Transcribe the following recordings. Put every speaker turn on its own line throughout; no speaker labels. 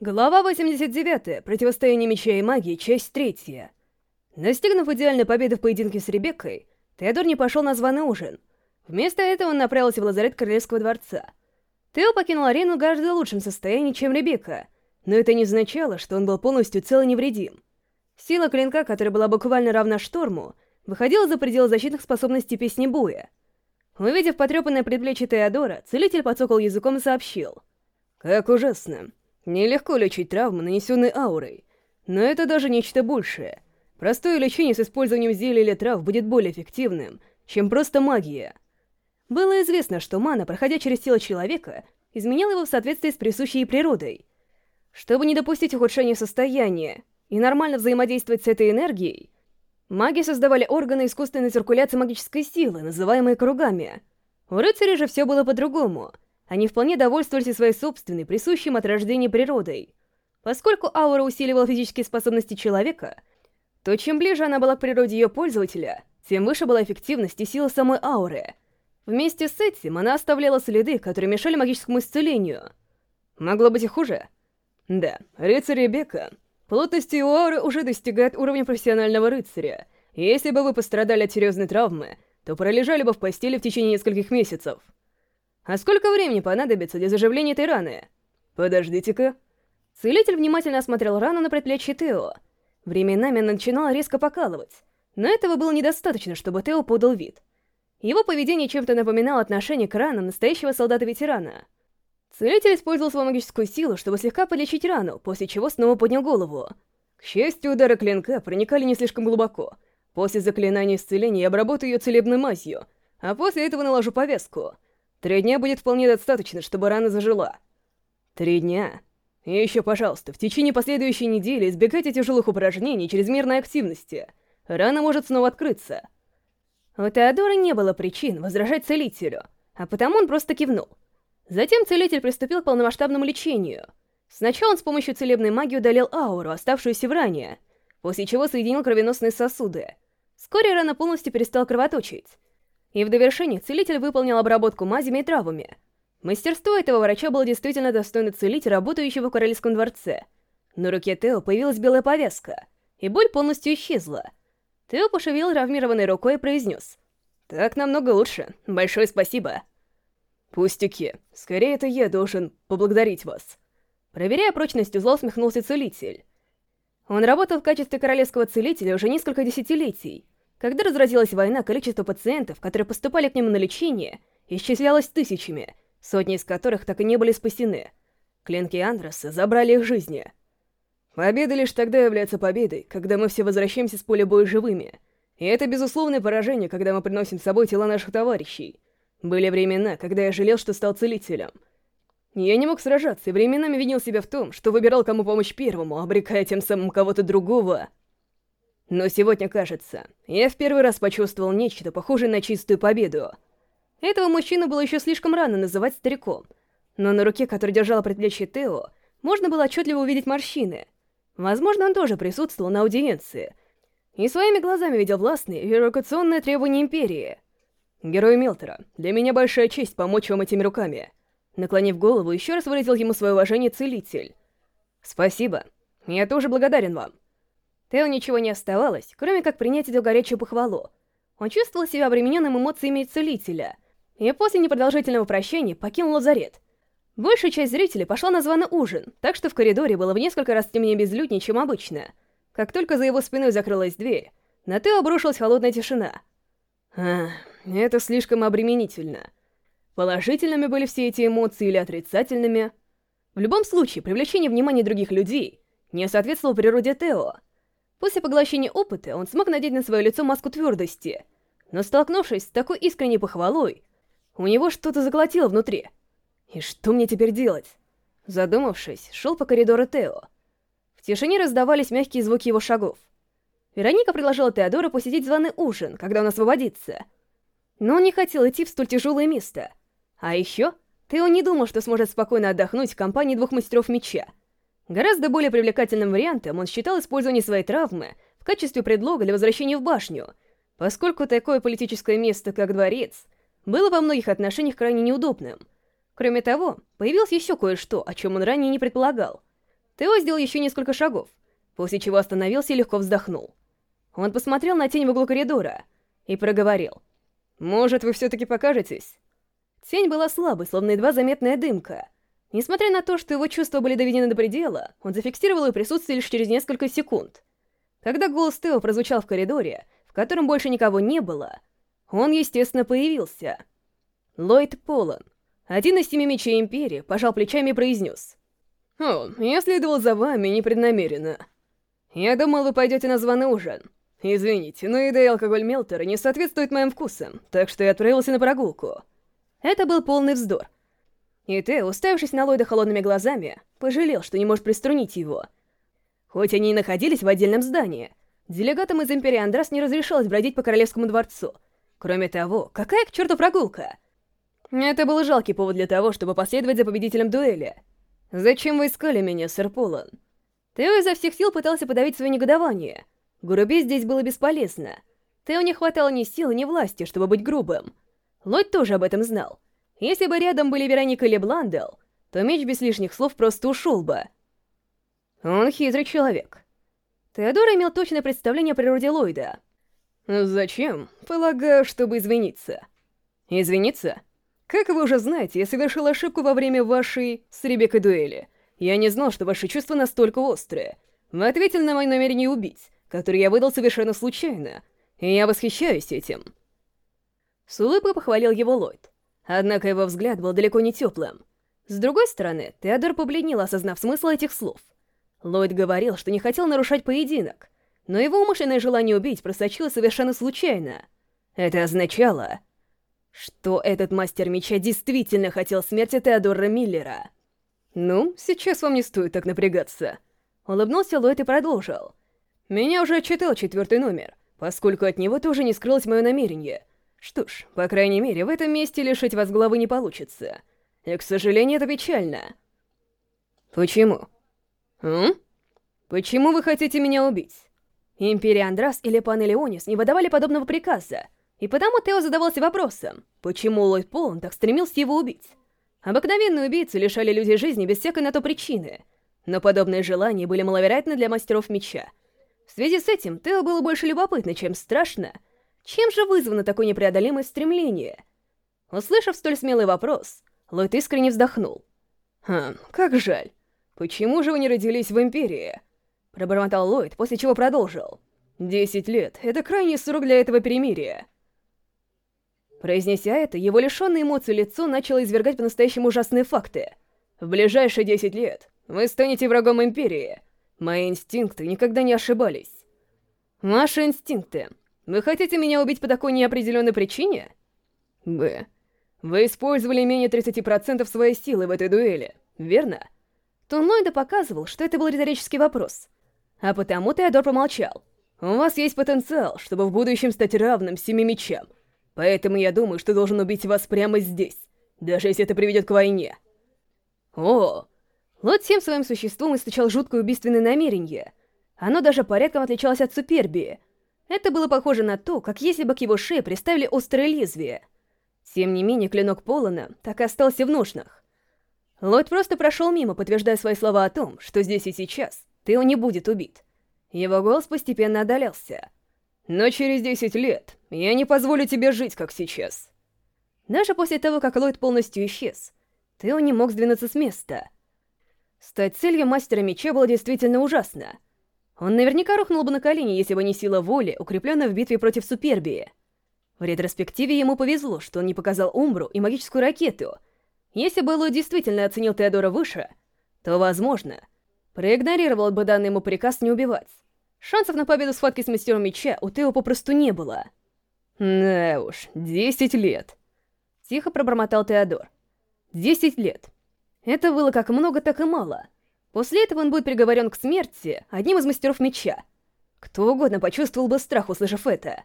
Глава 89. Противостояние меча и магии. Часть третья. Достигнув идеальной победы в поединке с Ребеккой, Теодор не пошел на званый ужин. Вместо этого он направился в лазарет Королевского дворца. Тео покинул арену в гораздо лучшем состоянии, чем Ребекка, но это не означало, что он был полностью цел и невредим. Сила клинка, которая была буквально равна шторму, выходила за пределы защитных способностей песни Буя. Увидев потрепанное предплечье Теодора, целитель подсокал языком и сообщил. «Как ужасно. Нелегко лечить травмы, нанесенные аурой. Но это даже нечто большее. Простое лечение с использованием зелий или трав будет более эффективным, чем просто магия. Было известно, что мана, проходя через тело человека, изменяла его в соответствии с присущей природой. Чтобы не допустить ухудшения состояния и нормально взаимодействовать с этой энергией, маги создавали органы искусственной циркуляции магической силы, называемые кругами. У рыцаря же все было по-другому — они вполне довольствовались своей собственной, присущей от рождения природой. Поскольку аура усиливала физические способности человека, то чем ближе она была к природе ее пользователя, тем выше была эффективность и сила самой ауры. Вместе с этим она оставляла следы, которые мешали магическому исцелению. Могло быть и хуже. Да, рыцарь Ребекка. Плотность его ауры уже достигает уровня профессионального рыцаря. Если бы вы пострадали от серьезной травмы, то пролежали бы в постели в течение нескольких месяцев. А сколько времени понадобится для заживления этой раны? Подождите-ка. Целитель внимательно осмотрел рану на предплечье Тео. Временами начинала резко покалывать, но этого было недостаточно, чтобы Тео подал вид. Его поведение чем-то напоминало отношение к ранам настоящего солдата-ветерана. Целитель использовал свою магическую силу, чтобы слегка полечить рану, после чего снова поднял голову. К счастью, удары клинка проникали не слишком глубоко. После заклинания исцеления я обработаю ее целебной мазью, а после этого наложу повязку — Три дня будет вполне достаточно, чтобы рана зажила. Три дня. И еще, пожалуйста, в течение последующей недели избегайте тяжелых упражнений и чрезмерной активности. Рана может снова открыться. У Теодора не было причин возражать целителю, а потому он просто кивнул. Затем целитель приступил к полномасштабному лечению. Сначала он с помощью целебной магии удалил ауру, оставшуюся в ране, после чего соединил кровеносные сосуды. Вскоре рана полностью перестала кровоточить. И в довершение целитель выполнил обработку мазями и травами. Мастерство этого врача было действительно достойно целителя, работающего в Королевском дворце. На руке Тео появилась белая повязка, и боль полностью исчезла. Тео пошевелил травмированной рукой и произнес. «Так намного лучше. Большое спасибо». «Пустяки. Скорее это я должен поблагодарить вас». Проверяя прочность узла, усмехнулся целитель. Он работал в качестве королевского целителя уже несколько десятилетий, когда разразилась война, количество пациентов, которые поступали к нему на лечение, исчислялось тысячами, сотни из которых так и не были спасены. Клинки Андроса забрали их жизни. Победа лишь тогда является победой, когда мы все возвращаемся с поля боя живыми. И это безусловное поражение, когда мы приносим с собой тела наших товарищей. Были времена, когда я жалел, что стал целителем. Я не мог сражаться и временами винил себя в том, что выбирал кому помочь первому, обрекая тем самым кого-то другого но сегодня, кажется, я в первый раз почувствовал нечто похожее на чистую победу. Этого мужчину было еще слишком рано называть стариком, но на руке, которая держала предплечье Тео, можно было отчетливо увидеть морщины. Возможно, он тоже присутствовал на аудиенции и своими глазами видел властные и революционные требования Империи. «Герой Мелтера, для меня большая честь помочь вам этими руками». Наклонив голову, еще раз выразил ему свое уважение целитель. «Спасибо. Я тоже благодарен вам». Тео ничего не оставалось, кроме как принять эту горячую похвалу. Он чувствовал себя обремененным эмоциями целителя, и после непродолжительного прощения покинул лазарет. Большая часть зрителей пошла на званый ужин, так что в коридоре было в несколько раз темнее безлюднее, чем обычно. Как только за его спиной закрылась дверь, на Тео обрушилась холодная тишина. Ах, это слишком обременительно. Положительными были все эти эмоции или отрицательными? В любом случае, привлечение внимания других людей не соответствовало природе Тео — После поглощения опыта он смог надеть на свое лицо маску твердости, но столкнувшись с такой искренней похвалой, у него что-то заколотило внутри. И что мне теперь делать? Задумавшись, шел по коридору Тео. В тишине раздавались мягкие звуки его шагов. Вероника предложила Теодору посетить званый ужин, когда он освободится. Но он не хотел идти в столь тяжелое место. А еще Тео не думал, что сможет спокойно отдохнуть в компании двух мастеров меча — Гораздо более привлекательным вариантом он считал использование своей травмы в качестве предлога для возвращения в башню, поскольку такое политическое место, как дворец, было во многих отношениях крайне неудобным. Кроме того, появилось еще кое-что, о чем он ранее не предполагал. Тео сделал еще несколько шагов, после чего остановился и легко вздохнул. Он посмотрел на тень в углу коридора и проговорил. «Может, вы все-таки покажетесь?» Тень была слабой, словно едва заметная дымка. Несмотря на то, что его чувства были доведены до предела, он зафиксировал ее присутствие лишь через несколько секунд. Когда голос Тео прозвучал в коридоре, в котором больше никого не было, он, естественно, появился. Ллойд Полон, один из семи мечей Империи, пожал плечами и произнес. «О, я следовал за вами непреднамеренно. Я думал, вы пойдете на званый ужин. Извините, но еда и алкоголь Мелтера не соответствуют моим вкусам, так что я отправился на прогулку». Это был полный вздор. И ты, уставившись на Ллойда холодными глазами, пожалел, что не может приструнить его. Хоть они и находились в отдельном здании, делегатам из Империи Андрас не разрешалось бродить по Королевскому дворцу. Кроме того, какая к черту прогулка? Это был жалкий повод для того, чтобы последовать за победителем дуэли. «Зачем вы искали меня, сэр Полан?» Тео изо всех сил пытался подавить свое негодование. Грубить здесь было бесполезно. Тео не хватало ни силы, ни власти, чтобы быть грубым. Ллойд тоже об этом знал. Если бы рядом были Вероника или Бландел, то меч без лишних слов просто ушел бы. Он хитрый человек. Теодор имел точное представление о природе Ллойда. «Зачем? Полагаю, чтобы извиниться». «Извиниться?» Как вы уже знаете, я совершил ошибку во время вашей с Ребеккой дуэли. Я не знал, что ваши чувства настолько острые. Вы ответили на мои намерение убить, которые я выдал совершенно случайно, и я восхищаюсь этим. С улыбкой похвалил его Ллойд. Однако его взгляд был далеко не теплым. С другой стороны, Теодор побледнел, осознав смысл этих слов. Ллойд говорил, что не хотел нарушать поединок, но его умышленное желание убить просочилось совершенно случайно. Это означало, что этот мастер меча действительно хотел смерти Теодора Миллера. «Ну, сейчас вам не стоит так напрягаться». Улыбнулся Ллойд и продолжил. «Меня уже отчитал четвертый номер, поскольку от него тоже не скрылось мое намерение. Что ж, по крайней мере, в этом месте лишить вас головы не получится. И, к сожалению, это печально». «Почему?» «М? Почему вы хотите меня убить?» Империя Андрас или Пан Элеонис не выдавали подобного приказа, и потому Тео задавался вопросом, почему Ллойд Полон так стремился его убить. Обыкновенные убийцы лишали людей жизни без всякой на то причины, но подобные желания были маловероятны для мастеров меча. В связи с этим Тео было больше любопытно, чем страшно. Чем же вызвано такое непреодолимое стремление? Услышав столь смелый вопрос, Ллойд искренне вздохнул. «Хм, как жаль. Почему же вы не родились в Империи?» Пробормотал Ллойд, после чего продолжил. «Десять лет — это крайний срок для этого перемирия». Произнеся это, его лишенное эмоций лицо начало извергать по-настоящему ужасные факты. В ближайшие 10 лет вы станете врагом Империи. Мои инстинкты никогда не ошибались. Ваши инстинкты. Вы хотите меня убить по такой неопределенной причине? Б. Вы использовали менее 30% своей силы в этой дуэли, верно? Тон Ллойда показывал, что это был риторический вопрос. А потому Теодор помолчал. У вас есть потенциал, чтобы в будущем стать равным семи мечам. Поэтому я думаю, что должен убить вас прямо здесь, даже если это приведет к войне. О! Лот всем своим существом источал жуткое убийственное намерение. Оно даже порядком отличалось от супербии. Это было похоже на то, как если бы к его шее приставили острое лезвие. Тем не менее, клинок Полона так и остался в ножнах. Лот просто прошел мимо, подтверждая свои слова о том, что здесь и сейчас Тео не будет убит. Его голос постепенно отдалялся. Но через 10 лет я не позволю тебе жить, как сейчас. Даже после того, как Ллойд полностью исчез, Тео не мог сдвинуться с места. Стать целью мастера меча было действительно ужасно. Он наверняка рухнул бы на колени, если бы не сила воли, укрепленная в битве против Супербии. В ретроспективе ему повезло, что он не показал Умбру и магическую ракету. Если бы Ллойд действительно оценил Теодора выше, то, возможно, проигнорировал бы данный ему приказ не убивать. Шансов на победу в схватке с мастером меча у Тео попросту не было. Да уж, десять лет. Тихо пробормотал Теодор. Десять лет. Это было как много, так и мало. После этого он будет приговорен к смерти одним из мастеров меча. Кто угодно почувствовал бы страх, услышав это.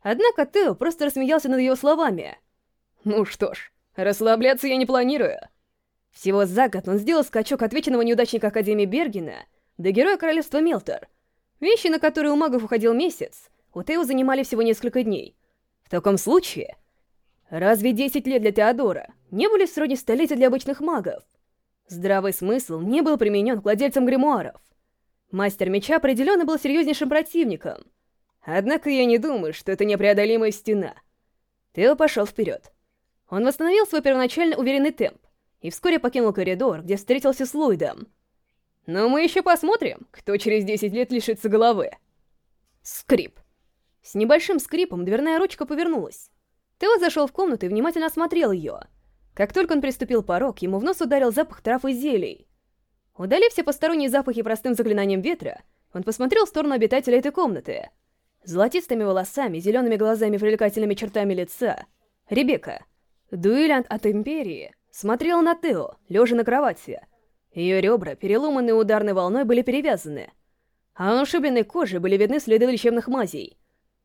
Однако Тео просто рассмеялся над его словами. Ну что ж, расслабляться я не планирую. Всего за год он сделал скачок от вечного неудачника Академии Бергена до героя Королевства Мелтор — Вещи, на которые у магов уходил месяц, у Тео занимали всего несколько дней. В таком случае, разве 10 лет для Теодора не были сродни столетия для обычных магов? Здравый смысл не был применен к владельцам гримуаров. Мастер меча определенно был серьезнейшим противником. Однако я не думаю, что это непреодолимая стена. Тео пошел вперед. Он восстановил свой первоначально уверенный темп и вскоре покинул коридор, где встретился с Ллойдом. Но мы еще посмотрим, кто через 10 лет лишится головы. Скрип. С небольшим скрипом дверная ручка повернулась. Тео зашел в комнату и внимательно осмотрел ее. Как только он приступил порог, ему в нос ударил запах трав и зелий. Удалив все посторонние запахи простым заклинанием ветра, он посмотрел в сторону обитателя этой комнаты. Золотистыми волосами, зелеными глазами и привлекательными чертами лица. Ребекка. Дуэлянт от Империи смотрела на Тео, лежа на кровати. Ее ребра, переломанные ударной волной, были перевязаны. А на ушибленной коже были видны следы лечебных мазей.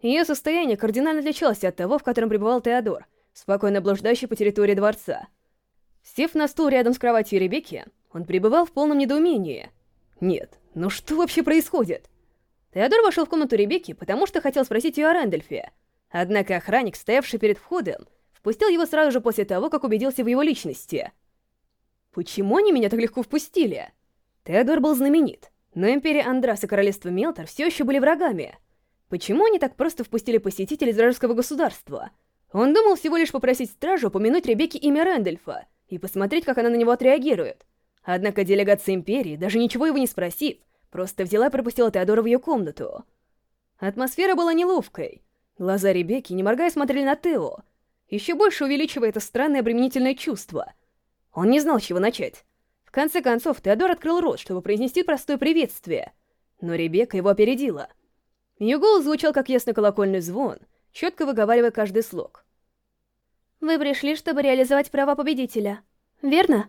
Ее состояние кардинально отличалось от того, в котором пребывал Теодор, спокойно блуждающий по территории дворца. Сев на стул рядом с кроватью Ребекки, он пребывал в полном недоумении. Нет, ну что вообще происходит? Теодор вошел в комнату Ребекки, потому что хотел спросить ее о Рэндольфе. Однако охранник, стоявший перед входом, впустил его сразу же после того, как убедился в его личности. Почему они меня так легко впустили? Теодор был знаменит, но Империя Андрас и Королевство Мелтор все еще были врагами. Почему они так просто впустили посетителей из вражеского государства? Он думал всего лишь попросить стражу упомянуть Ребекке имя Рэндольфа и посмотреть, как она на него отреагирует. Однако делегация Империи, даже ничего его не спросив, просто взяла и пропустила Теодора в ее комнату. Атмосфера была неловкой. Глаза Ребекки, не моргая, смотрели на Тео, еще больше увеличивая это странное обременительное чувство. Он не знал, с чего начать. В конце концов, Теодор открыл рот, чтобы произнести простое приветствие, но Ребекка его опередила. Ее голос звучал как ясный колокольный звон, четко выговаривая каждый слог. «Вы пришли, чтобы реализовать права победителя, верно?»